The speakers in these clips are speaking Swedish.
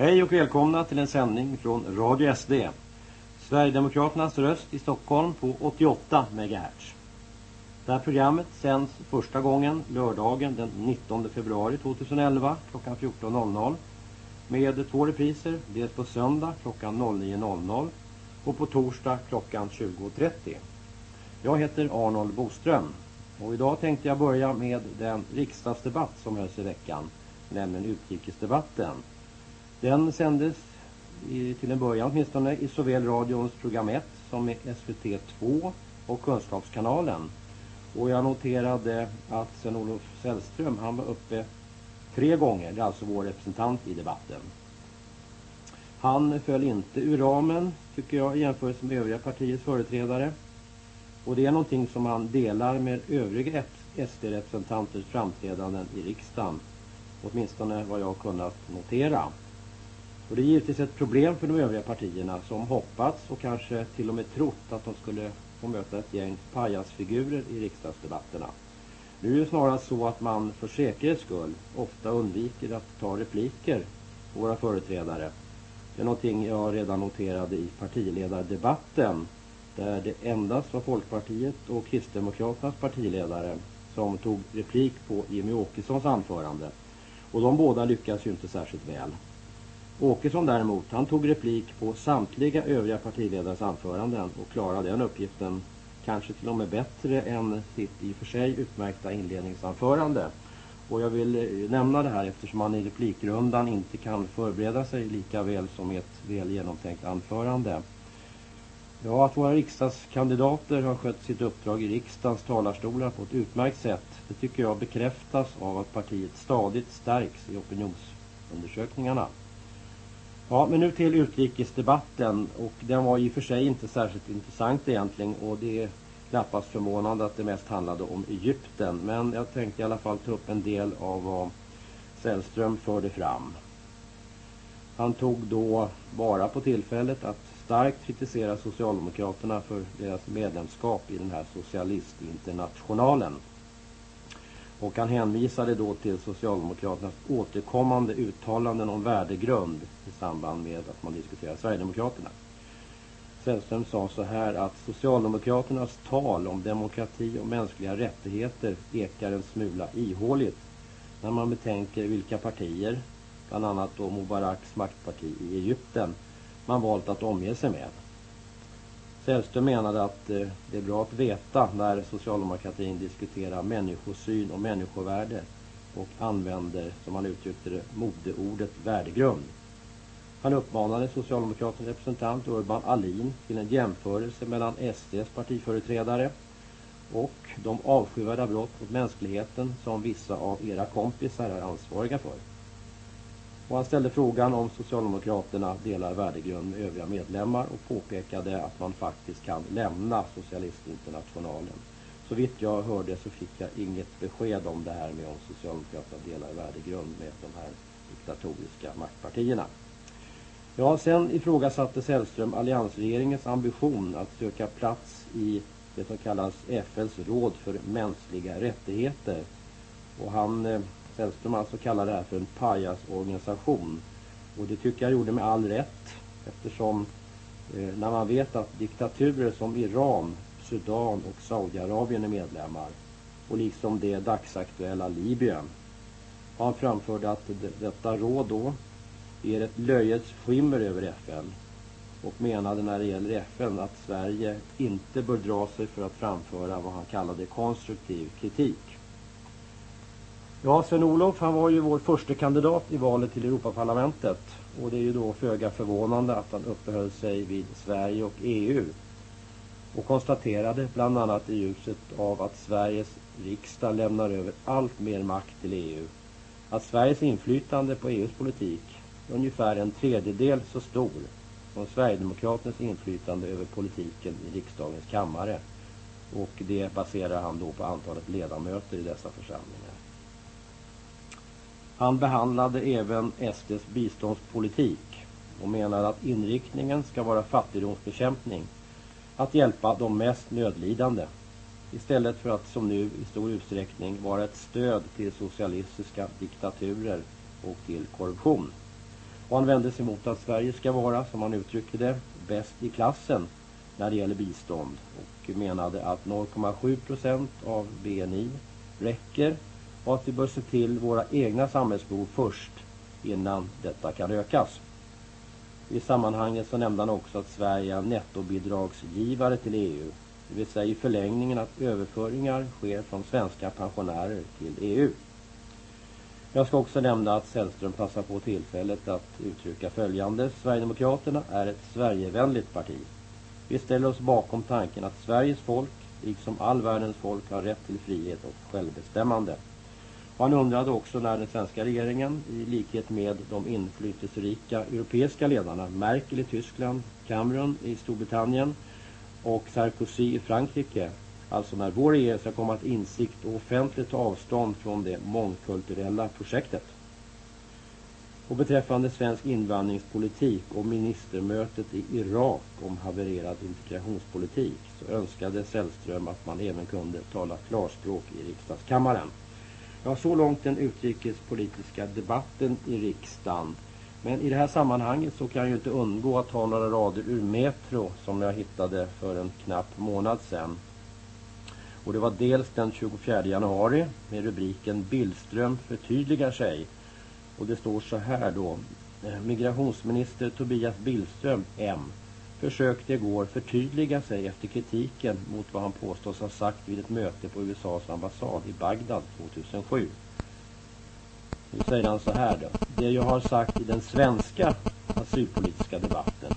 Hej och välkomna till en sändning från Radio SD. Sverigedemokraternas röst i Stockholm på 88 MHz. Det här programmet sänds första gången lördagen den 19 februari 2011 klockan 14.00 med två repriser, dels på söndag klockan 09.00 och på torsdag klockan 20.30. Jag heter Arnold Boström och idag tänkte jag börja med den riksdagsdebatt som hölls i veckan, nämligen utrikesdebatten. Den sändes i, till en början åtminstone i såväl radions program 1 som i SVT 2 och Kunskapskanalen. Och jag noterade att Sven-Olof Sällström, han var uppe tre gånger, det är alltså vår representant i debatten. Han föll inte ur ramen, tycker jag, i jämförelse med övriga partiets företrädare. Och det är någonting som han delar med övriga SD-representanters framträdanden i riksdagen. Åtminstone vad jag har kunnat notera. Och det är givetvis ett problem för de övriga partierna som hoppats och kanske till och med trott att de skulle få möta ett gäng pajasfigurer i riksdagsdebatterna. Nu är det snarast så att man för säkerhets skull ofta undviker att ta repliker på våra företrädare. Det är någonting jag redan noterade i partiledardebatten där det endast var Folkpartiet och Kristdemokraternas partiledare som tog replik på Jimmy Åkessons anförande. Och de båda lyckas ju inte särskilt väl. Åkesson däremot, han tog replik på samtliga övriga partiledares anföranden och klarade den uppgiften kanske till och med bättre än sitt i och för sig utmärkta inledningsanförande. Och jag vill eh, nämna det här eftersom man i replikrundan inte kan förbereda sig lika väl som i ett väl genomtänkt anförande. Ja, att våra riksdagskandidater har skött sitt uppdrag i riksdagens talarstolar på ett utmärkt sätt, det tycker jag bekräftas av att partiet stadigt stärks i opinionsundersökningarna. Ja, men nu till utrikesdebatten och den var i och för sig inte särskilt intressant egentligen och det är knappast förvånande att det mest handlade om Egypten. Men jag tänkte i alla fall ta upp en del av vad Sällström förde fram. Han tog då bara på tillfället att starkt kritisera Socialdemokraterna för deras medlemskap i den här socialistinternationalen. Och han hänvisade då till Socialdemokraternas återkommande uttalanden om värdegrund i samband med att man diskuterar Sverigedemokraterna. Sällström sa så här att Socialdemokraternas tal om demokrati och mänskliga rättigheter ekar en smula ihåligt när man betänker vilka partier, bland annat då Mubaraks maktparti i Egypten, man valt att omge sig med. Sällström menade att eh, det är bra att veta när socialdemokratin diskuterar människosyn och människovärde och använder, som han uttryckte det, modeordet värdegrund. Han uppmanade Socialdemokraternas representant Urban Alin till en jämförelse mellan SDs partiföreträdare och de avskyvärda brott mot mänskligheten som vissa av era kompisar är ansvariga för. Och han ställde frågan om Socialdemokraterna delar värdegrund med övriga medlemmar och påpekade att man faktiskt kan lämna Socialistinternationalen. Så vitt jag hörde så fick jag inget besked om det här med om Socialdemokraterna delar värdegrund med de här diktatoriska maktpartierna. Ja, sen ifrågasatte Sällström alliansregeringens ambition att söka plats i det som kallas FNs råd för mänskliga rättigheter. Och han eh, Hellström Sällström alltså kallar det här för en pajasorganisation. Och det tycker jag gjorde med all rätt eftersom eh, när man vet att diktaturer som Iran, Sudan och Saudiarabien är medlemmar och liksom det dagsaktuella Libyen. Han framförde att detta råd då är ett löjets skimmer över FN och menade när det gäller FN att Sverige inte bör dra sig för att framföra vad han kallade konstruktiv kritik. Ja, Sven-Olof han var ju vår första kandidat i valet till Europaparlamentet. Och det är ju då föga förvånande att han uppehöll sig vid Sverige och EU. Och konstaterade bland annat i ljuset av att Sveriges riksdag lämnar över allt mer makt till EU. Att Sveriges inflytande på EUs politik är ungefär en tredjedel så stor som Sverigedemokraternas inflytande över politiken i riksdagens kammare. Och det baserar han då på antalet ledamöter i dessa församlingar. Han behandlade även SDs biståndspolitik och menade att inriktningen ska vara fattigdomsbekämpning, att hjälpa de mest nödlidande istället för att som nu i stor utsträckning vara ett stöd till socialistiska diktaturer och till korruption. Och han vände sig mot att Sverige ska vara, som han uttryckte det, bäst i klassen när det gäller bistånd. Och menade att 0,7% av BNI räcker och att vi bör se till våra egna samhällsbehov först innan detta kan ökas. I sammanhanget så nämnde han också att Sverige är nettobidragsgivare till EU. Det vill säga i förlängningen att överföringar sker från svenska pensionärer till EU. Jag ska också nämna att Sällström passar på tillfället att uttrycka följande. Sverigedemokraterna är ett Sverigevänligt parti. Vi ställer oss bakom tanken att Sveriges folk, liksom all världens folk, har rätt till frihet och självbestämmande. Och han undrade också när den svenska regeringen, i likhet med de inflytelserika europeiska ledarna, Merkel i Tyskland, Cameron i Storbritannien och Sarkozy i Frankrike, alltså när vår regering ska komma till insikt och offentligt ta avstånd från det mångkulturella projektet. Och beträffande svensk invandringspolitik och ministermötet i Irak om havererad integrationspolitik så önskade Sällström att man även kunde tala klarspråk i riksdagskammaren. Ja, så långt den utrikespolitiska debatten i riksdagen. Men i det här sammanhanget så kan jag ju inte undgå att ta några rader ur Metro som jag hittade för en knapp månad sedan. Och det var dels den 24 januari med rubriken Billström förtydligar sig. Och det står så här då. Eh, migrationsminister Tobias Billström, M försökte igår förtydliga sig efter kritiken mot vad han påstås ha sagt vid ett möte på USAs ambassad i Bagdad 2007. Nu säger han så här då. Det jag har sagt i den svenska asylpolitiska debatten,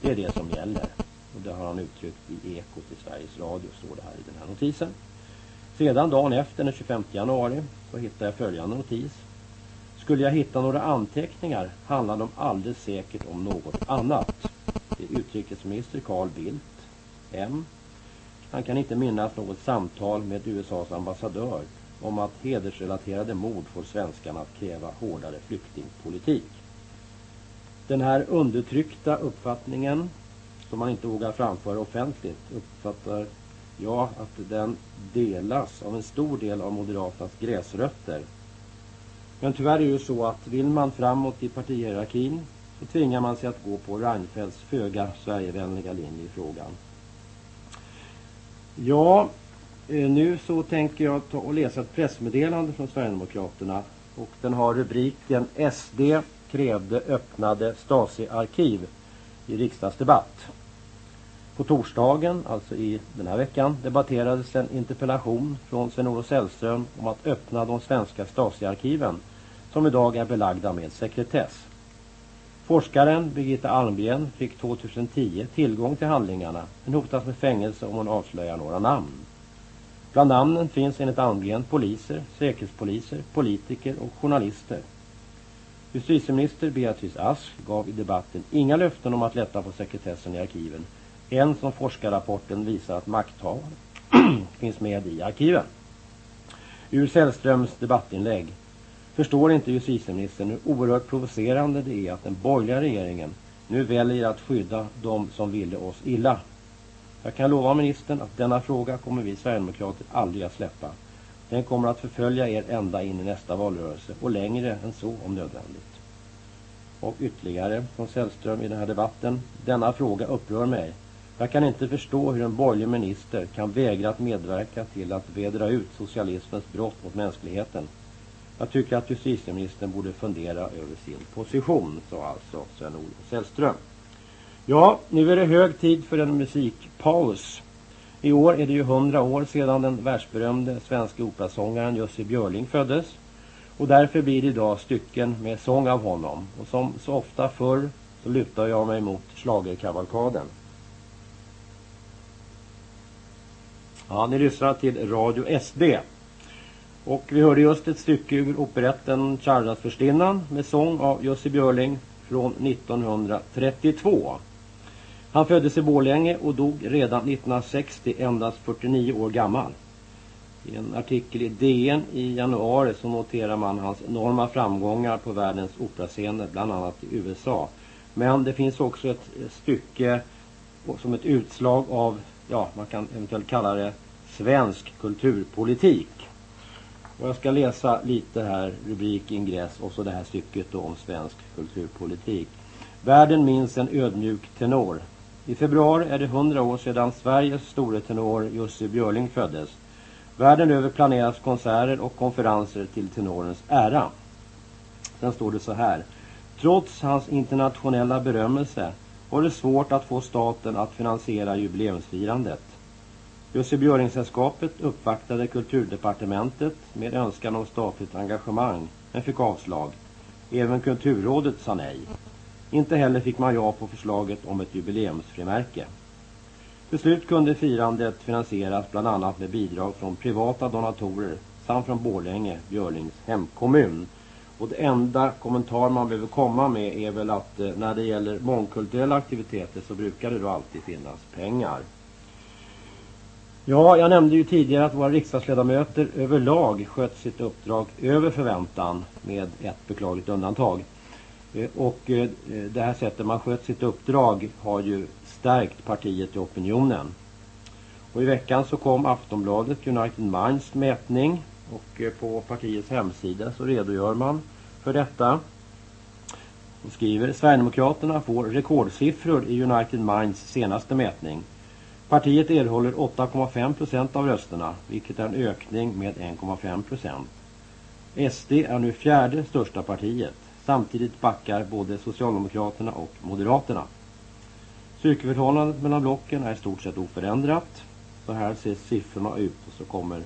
det är det som gäller. Och det har han uttryckt i Ekot i Sveriges Radio, står det här i den här notisen. Sedan dagen efter, den 25 januari, så hittade jag följande notis. Skulle jag hitta några anteckningar handlar de alldeles säkert om något annat utrikesminister Carl Bildt, M. Han kan inte minnas något samtal med USAs ambassadör om att hedersrelaterade mord får svenskarna att kräva hårdare flyktingpolitik. Den här undertryckta uppfattningen som man inte vågar framföra offentligt uppfattar jag att den delas av en stor del av Moderaternas gräsrötter. Men tyvärr är det ju så att vill man framåt i partihierarkin så tvingar man sig att gå på Reinfeldts föga Sverigevänliga linje i frågan. Ja, eh, nu så tänker jag ta och läsa ett pressmeddelande från Sverigedemokraterna och den har rubriken SD krävde öppnade Stasi-arkiv i riksdagsdebatt. På torsdagen, alltså i den här veckan, debatterades en interpellation från Sven-Olof Sällström om att öppna de svenska Stasi-arkiven som idag är belagda med sekretess. Forskaren Birgitta Almgren fick 2010 tillgång till handlingarna men hotas med fängelse om hon avslöjar några namn. Bland namnen finns enligt Almgren poliser, säkerhetspoliser, politiker och journalister. Justitieminister Beatrice Ask gav i debatten inga löften om att lätta på sekretessen i arkiven. En som forskarrapporten visar att makthavare finns med i arkiven. Ur Sällströms debattinlägg Förstår inte justitieministern hur oerhört provocerande det är att den borgerliga regeringen nu väljer att skydda de som ville oss illa? Jag kan lova ministern att denna fråga kommer vi Sverigedemokrater aldrig att släppa. Den kommer att förfölja er ända in i nästa valrörelse och längre än så om nödvändigt. Och ytterligare från Sällström i den här debatten. Denna fråga upprör mig. Jag kan inte förstå hur en borgerlig minister kan vägra att medverka till att vedra ut socialismens brott mot mänskligheten. Jag tycker att justitieministern borde fundera över sin position, sa alltså Sven-Olof Sällström. Ja, nu är det hög tid för en musikpaus. I år är det ju hundra år sedan den världsberömde svenska operasångaren Jussi Björling föddes. Och därför blir det idag stycken med sång av honom. Och som så ofta förr så lutar jag mig mot slagerkavalkaden. Ja, ni lyssnar till Radio SD. Och vi hörde just ett stycke ur operetten Charlasförstinnan med sång av Jussi Björling från 1932. Han föddes i Borlänge och dog redan 1960 endast 49 år gammal. I en artikel i DN i januari så noterar man hans enorma framgångar på världens operascener, bland annat i USA. Men det finns också ett stycke som ett utslag av, ja man kan eventuellt kalla det svensk kulturpolitik. Och jag ska läsa lite här, rubrik, ingress och så det här stycket då om svensk kulturpolitik. Världen minns en ödmjuk tenor. I februari är det hundra år sedan Sveriges store tenor Jussi Björling föddes. Världen över planeras konserter och konferenser till tenorens ära. Sen står det så här. Trots hans internationella berömmelse var det svårt att få staten att finansiera jubileumsfirandet. Jussi Björling-sällskapet uppvaktade kulturdepartementet med önskan om statligt engagemang men fick avslag. Även kulturrådet sa nej. Inte heller fick man ja på förslaget om ett jubileumsfrimärke. Till slut kunde firandet finansieras bland annat med bidrag från privata donatorer samt från Borlänge, Björlings hemkommun. Och det enda kommentar man behöver komma med är väl att eh, när det gäller mångkulturella aktiviteter så brukar det då alltid finnas pengar. Ja, jag nämnde ju tidigare att våra riksdagsledamöter överlag skött sitt uppdrag över förväntan med ett beklagligt undantag. Eh, och eh, det här sättet man skött sitt uppdrag har ju stärkt partiet i opinionen. Och i veckan så kom Aftonbladet United Minds mätning och eh, på partiets hemsida så redogör man för detta. Och skriver Sverigedemokraterna får rekordsiffror i United Minds senaste mätning. Partiet erhåller 8,5% av rösterna, vilket är en ökning med 1,5% SD är nu fjärde största partiet. Samtidigt backar både Socialdemokraterna och Moderaterna. Styrkeförhållandet mellan blocken är i stort sett oförändrat. Så här ser siffrorna ut och så kommer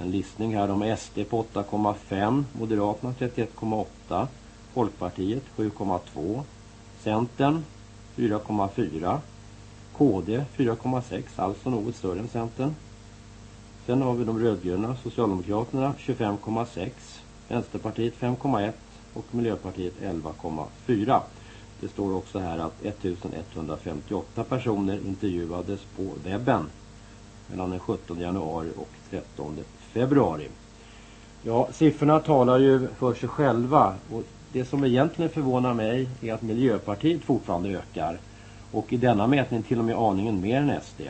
en listning här om SD på 8,5, Moderaterna 31,8, Folkpartiet 7,2, Centern 4,4, KD 4,6, alltså något större än Centern. Sen har vi de rödgröna, Socialdemokraterna 25,6, Vänsterpartiet 5,1 och Miljöpartiet 11,4. Det står också här att 1158 personer intervjuades på webben mellan den 17 januari och 13 februari. Ja, siffrorna talar ju för sig själva och det som egentligen förvånar mig är att Miljöpartiet fortfarande ökar och i denna mätning till och med aningen mer än SD.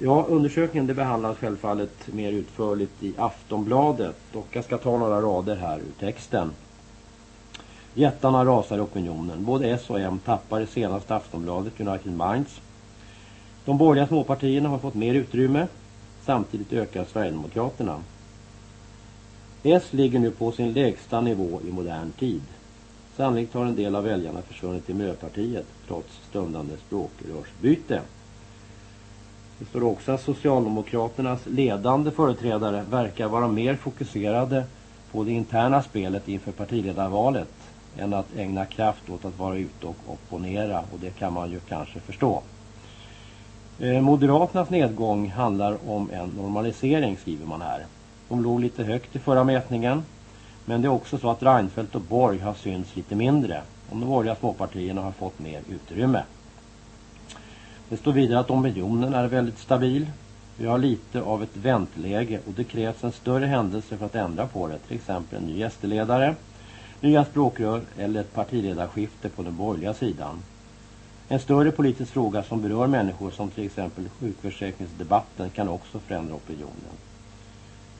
Ja, undersökningen det behandlas självfallet mer utförligt i Aftonbladet och jag ska ta några rader här ur texten. Jättarna rasar i opinionen. Både S och M tappar i senaste Aftonbladet United Minds. De borgerliga småpartierna har fått mer utrymme. Samtidigt ökar Sverigedemokraterna. S ligger nu på sin lägsta nivå i modern tid. Sannolikt har en del av väljarna försvunnit till Miljöpartiet trots stundande språkrörsbyte. Det står också att Socialdemokraternas ledande företrädare verkar vara mer fokuserade på det interna spelet inför partiledarvalet än att ägna kraft åt att vara ute och opponera och det kan man ju kanske förstå. Eh, Moderaternas nedgång handlar om en normalisering skriver man här. De låg lite högt i förra mätningen men det är också så att Reinfeldt och Borg har synts lite mindre och de borgerliga småpartierna har fått mer utrymme. Det står vidare att opinionen är väldigt stabil. Vi har lite av ett väntläge och det krävs en större händelse för att ändra på det. Till exempel en ny gästledare, nya språkrör eller ett partiledarskifte på den borgerliga sidan. En större politisk fråga som berör människor som till exempel sjukförsäkringsdebatten kan också förändra opinionen.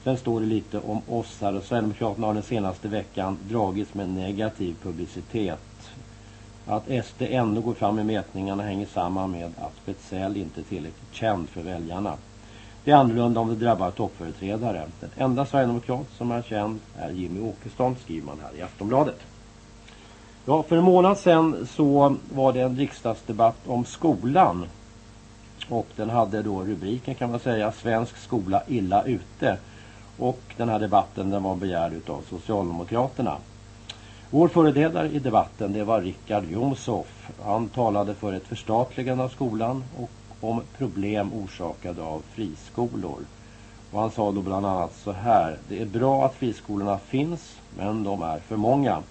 Sen står det lite om oss här och Sverigedemokraterna har den senaste veckan dragits med negativ publicitet. Att SD ändå går fram i mätningarna hänger samman med att Spetsell inte är tillräckligt känd för väljarna. Det är annorlunda om det drabbar toppföreträdare. Den enda Sverigedemokrat som är känd är Jimmy Åkesson skriver man här i Aftonbladet. Ja, för en månad sedan så var det en riksdagsdebatt om skolan. Och den hade då rubriken kan man säga Svensk skola illa ute. Och den här debatten den var begärd av Socialdemokraterna. Vår företrädare i debatten det var Rickard Jomshoff. Han talade för ett förstatligande av skolan och om problem orsakade av friskolor. Och han sa då bland annat så här. Det är bra att friskolorna finns men de är för många.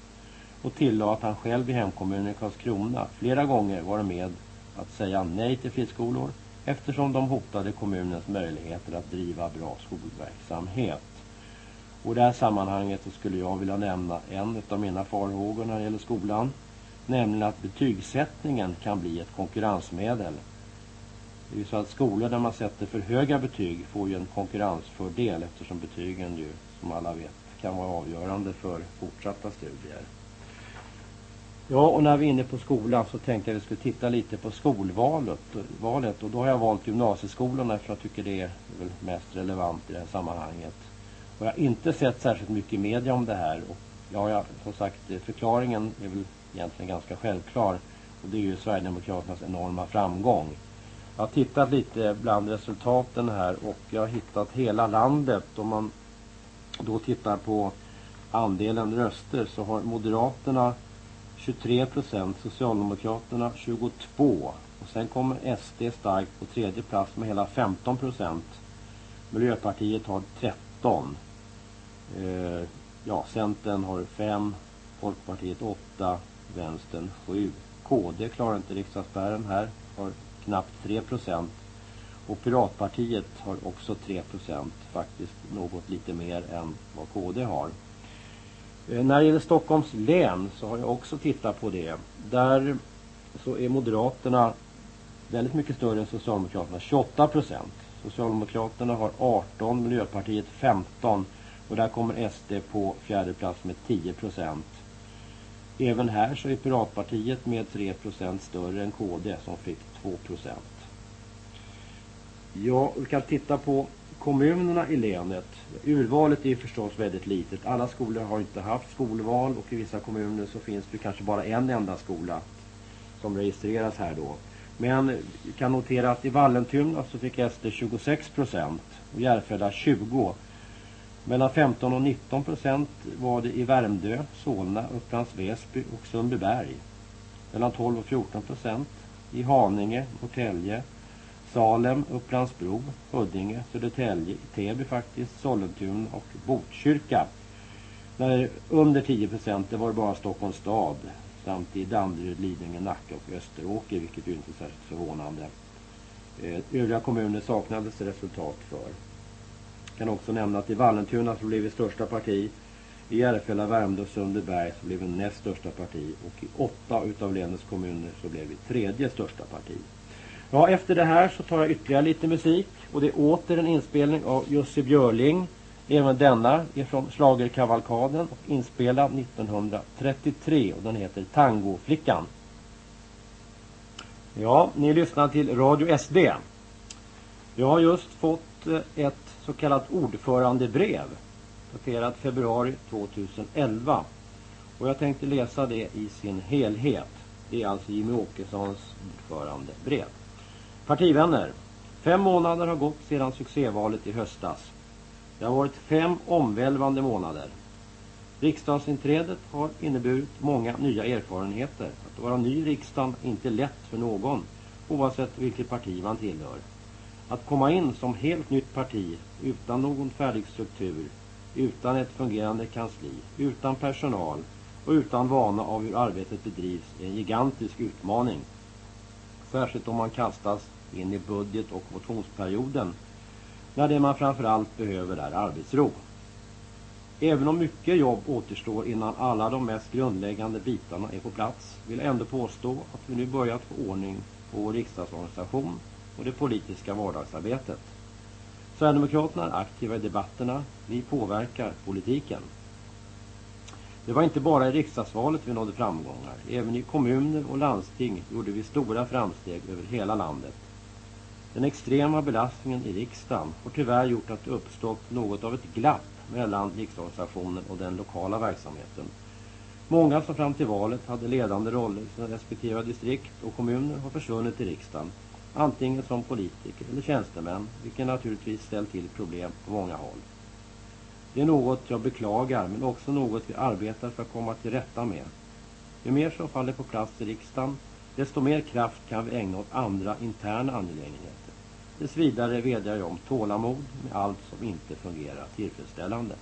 Och tillade att han själv i hemkommunen Karlskrona flera gånger var med att säga nej till friskolor eftersom de hotade kommunens möjligheter att driva bra skolverksamhet. Och i det här sammanhanget så skulle jag vilja nämna en av mina farhågor när det gäller skolan. Nämligen att betygssättningen kan bli ett konkurrensmedel. Det är ju så att skolor där man sätter för höga betyg får ju en konkurrensfördel eftersom betygen ju som alla vet kan vara avgörande för fortsatta studier. Ja, och när vi är inne på skolan så tänkte jag att vi skulle titta lite på skolvalet. Valet, och då har jag valt gymnasieskolorna för jag tycker det är väl mest relevant i det här sammanhanget. Och jag har inte sett särskilt mycket i media om det här. Och ja, jag, som sagt, eh, förklaringen är väl egentligen ganska självklar. Och det är ju Sverigedemokraternas enorma framgång. Jag har tittat lite bland resultaten här och jag har hittat hela landet. Om man då tittar på andelen röster så har Moderaterna 23 procent, Socialdemokraterna 22 och sen kommer SD starkt på tredje plats med hela 15 procent. Miljöpartiet har 13. Eh, ja, Centern har 5, Folkpartiet 8, Vänstern 7. KD klarar inte riksdagsspärren här, har knappt 3 procent. Och Piratpartiet har också 3 procent, faktiskt något lite mer än vad KD har. Eh, när det gäller Stockholms län så har jag också tittat på det. Där så är Moderaterna väldigt mycket större än Socialdemokraterna, 28 procent. Socialdemokraterna har 18, Miljöpartiet 15 och där kommer SD på fjärde plats med 10 procent. Även här så är Piratpartiet med 3 procent större än KD som fick 2 procent. Ja, vi kan titta på kommunerna i länet. Urvalet är förstås väldigt litet. Alla skolor har inte haft skolval och i vissa kommuner så finns det kanske bara en enda skola som registreras här då. Men vi kan notera att i Vallentuna så fick SD 26 procent och Järfälla 20. Mellan 15 och 19 procent var det i Värmdö, Solna, Upplands Väsby och Sundbyberg. Mellan 12 och 14 procent i Haninge, Norrtälje, Salem, Upplandsbro, Huddinge, Södertälje, Täby faktiskt, Sollentuna och Botkyrka. När under 10 procent det bara Stockholms stad samt i Danderyd, Lidingö, Nacka och Österåker vilket ju inte är särskilt förvånande. Eh, övriga kommuner saknades resultat för. Jag kan också nämna att i Vallentuna så blev vi största parti. I Järfälla, Värmdö och Sundbyberg så blev vi näst största parti och i åtta utav länets kommuner så blev vi tredje största parti. Ja, efter det här så tar jag ytterligare lite musik och det är åter en inspelning av Jussi Björling. Även denna är från Slagerkavalkaden och inspelad 1933 och den heter Tangoflickan. Ja, ni lyssnar till Radio SD. Jag har just fått eh, ett så kallat ordförandebrev daterat februari 2011 och jag tänkte läsa det i sin helhet. Det är alltså Jimmy Åkessons ordförandebrev. Partivänner, fem månader har gått sedan succévalet i höstas. Det har varit fem omvälvande månader. Riksdagsinträdet har inneburit många nya erfarenheter. Att vara ny i riksdagen är inte lätt för någon, oavsett vilket parti man tillhör. Att komma in som helt nytt parti, utan någon färdig struktur, utan ett fungerande kansli, utan personal och utan vana av hur arbetet bedrivs är en gigantisk utmaning. Särskilt om man kastas in i budget- och motionsperioden när det man framförallt behöver är arbetsro. Även om mycket jobb återstår innan alla de mest grundläggande bitarna är på plats vill jag ändå påstå att vi nu börjat få ordning på vår riksdagsorganisation och det politiska vardagsarbetet. Sverigedemokraterna är aktiva i debatterna, vi påverkar politiken. Det var inte bara i riksdagsvalet vi nådde framgångar. Även i kommuner och landsting gjorde vi stora framsteg över hela landet. Den extrema belastningen i riksdagen har tyvärr gjort att det uppstått något av ett glapp mellan riksorganisationen och den lokala verksamheten. Många som fram till valet hade ledande roller i sina respektive distrikt och kommuner har försvunnit i riksdagen, antingen som politiker eller tjänstemän, vilket naturligtvis ställt till problem på många håll. Det är något jag beklagar men också något vi arbetar för att komma till rätta med. Ju mer som faller på plats i riksdagen, desto mer kraft kan vi ägna åt andra interna angelägenheter. Tills vidare vädjar jag om tålamod med allt som inte fungerar tillfredsställande.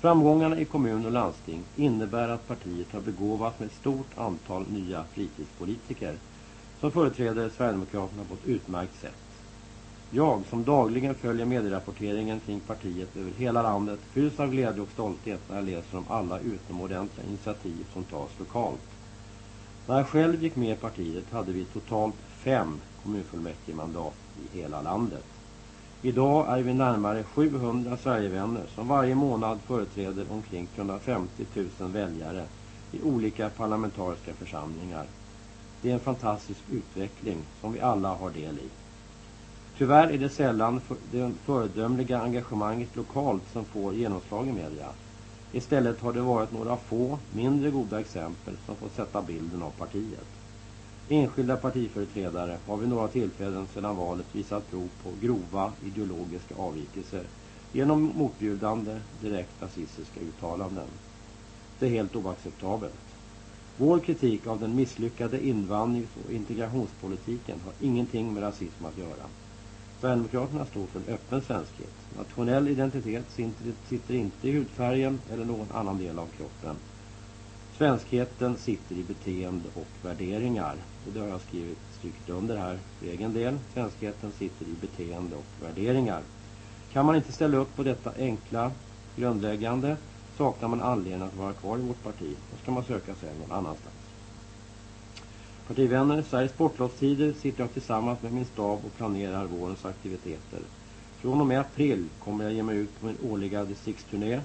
Framgångarna i kommun och landsting innebär att partiet har begåvats med ett stort antal nya fritidspolitiker som företräder Sverigedemokraterna på ett utmärkt sätt. Jag som dagligen följer medierapporteringen kring partiet över hela landet fylls av glädje och stolthet när jag läser om alla utomordentliga initiativ som tas lokalt. När jag själv gick med i partiet hade vi totalt fem kommunfullmäktigemandat i hela landet. Idag är vi närmare 700 Sverigevänner som varje månad företräder omkring 350 000 väljare i olika parlamentariska församlingar. Det är en fantastisk utveckling som vi alla har del i. Tyvärr är det sällan det föredömliga engagemanget lokalt som får genomslag i media. Istället har det varit några få, mindre goda exempel som fått sätta bilden av partiet. Enskilda partiföreträdare har vid några tillfällen sedan valet visat prov på grova ideologiska avvikelser genom motbjudande, direkt rasistiska uttalanden. Det är helt oacceptabelt. Vår kritik av den misslyckade invandrings- och integrationspolitiken har ingenting med rasism att göra. Sverigedemokraterna står för en öppen svenskhet. Nationell identitet sitter inte i hudfärgen eller någon annan del av kroppen. Svenskheten sitter i beteende och värderingar. Och det har jag skrivit strykt under här för egen del. Svenskheten sitter i beteende och värderingar. Kan man inte ställa upp på detta enkla, grundläggande, saknar man anledning att vara kvar i vårt parti. Då ska man söka sig någon annanstans. Partivänner, i Sveriges sportlovstider sitter jag tillsammans med min stab och planerar vårens aktiviteter. Från och med april kommer jag ge mig ut på min årliga distriktsturné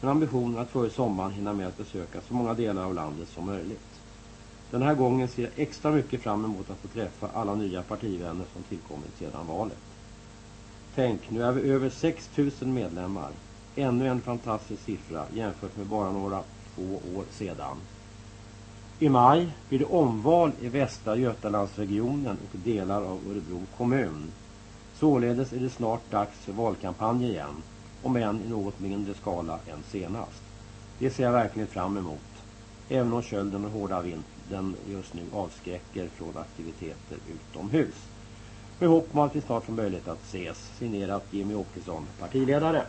med ambitionen att före sommaren hinna med att besöka så många delar av landet som möjligt. Den här gången ser jag extra mycket fram emot att få träffa alla nya partivänner som tillkommit sedan valet. Tänk, nu är vi över 6 000 medlemmar. Ännu en fantastisk siffra jämfört med bara några två år sedan. I maj blir det omval i Västra Götalandsregionen och delar av Örebro kommun. Således är det snart dags för valkampanj igen, om än i något mindre skala än senast. Det ser jag verkligen fram emot, även om kölden och hårda vintern just nu avskräcker från aktiviteter utomhus. Med hopp om att vi snart får möjlighet att ses, signerat Jimmy Åkesson, partiledare.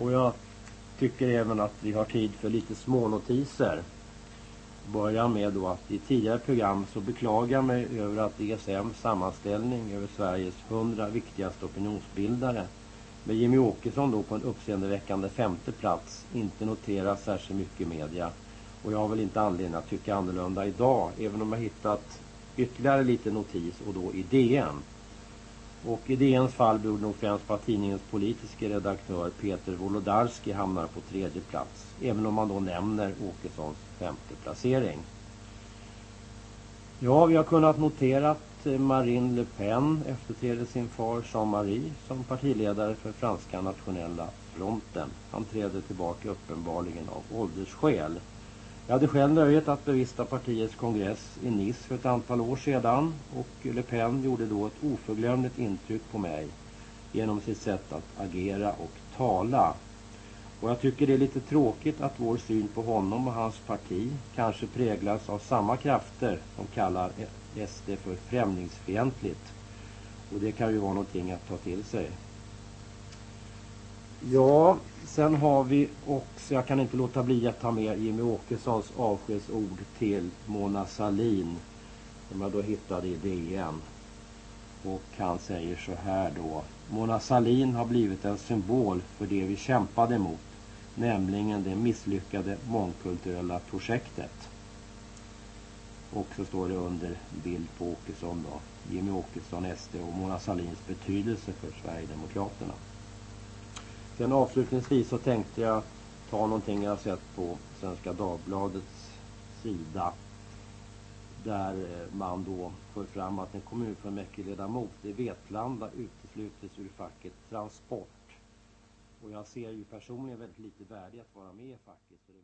Och jag tycker även att vi har tid för lite smånotiser börja med då att i tidigare program så beklagar jag mig över att DSMs sammanställning över Sveriges 100 viktigaste opinionsbildare med Jimmy Åkesson då på en uppseendeväckande femte plats inte noteras särskilt mycket i media. Och jag har väl inte anledning att tycka annorlunda idag, även om jag hittat ytterligare lite notis och då i DN. Och i DNs fall beror det nog främst på att tidningens politiska redaktör Peter Wolodarski hamnar på tredje plats. Även om man då nämner Åkessons femte placering. Ja, vi har kunnat notera att eh, Marine Le Pen efterträder sin far Jean-Marie som partiledare för franska nationella fronten. Han träder tillbaka uppenbarligen av åldersskäl. Jag hade själv nöjet att bevista partiets kongress i Nice för ett antal år sedan och Le Pen gjorde då ett oförglömligt intryck på mig genom sitt sätt att agera och tala. Och jag tycker det är lite tråkigt att vår syn på honom och hans parti kanske präglas av samma krafter som kallar SD för främlingsfientligt. Och det kan ju vara någonting att ta till sig. Ja, sen har vi också, jag kan inte låta bli att ta med Jimmy Åkessons avskedsord till Mona Salin som jag då hittade i DN. Och han säger så här då. Mona Salin har blivit en symbol för det vi kämpade emot, nämligen det misslyckade mångkulturella projektet. Och så står det under bild på Åkesson då. Jimmy Åkesson, SD och Mona Salins betydelse för Sverigedemokraterna. Sen avslutningsvis så tänkte jag ta någonting jag sett på Svenska Dagbladets sida. Där eh, man då för fram att en kommunfullmäktigeledamot i Vetlanda uteslutits ur facket transport. Och jag ser ju personligen väldigt lite värde att vara med i facket.